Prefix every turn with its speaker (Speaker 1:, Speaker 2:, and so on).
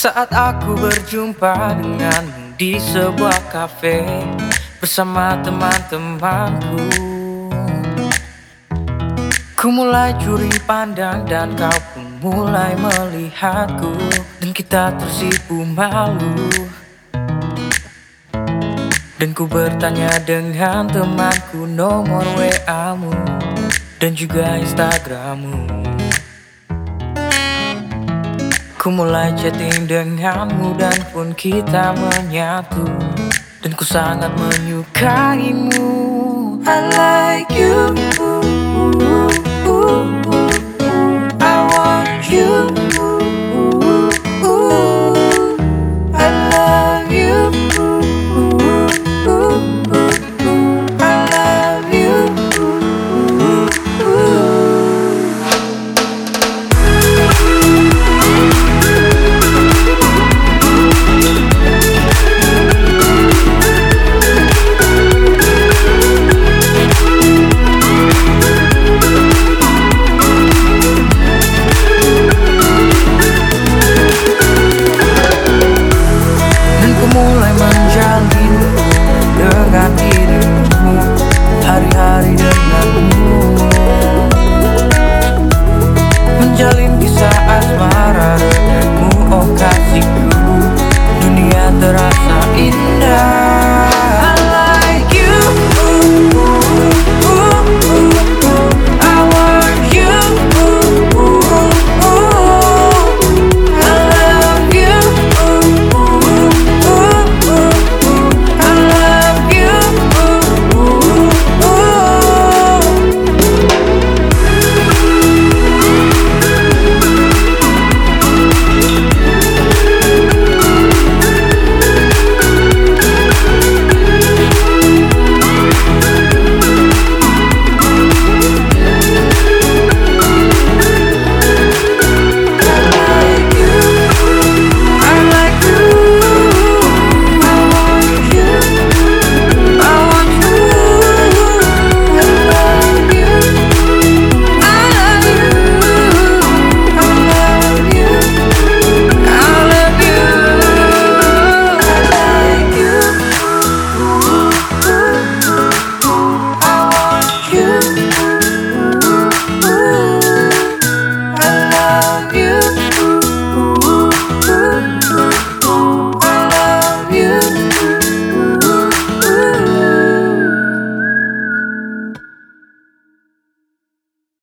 Speaker 1: Saat aku berjumpa denganmu di sebuah kafe Bersama teman-temanku. Ku mulai curi pandang dan kau pun mulai melihatku Dan kita tersipu malu. Dan ku bertanya dengan temanku nomor WA-mu Dan juga Instagrammu Ku mulai chatting denganmu dan pun kita menyatu. Dan ku sangat menyukaimu. I